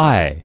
I.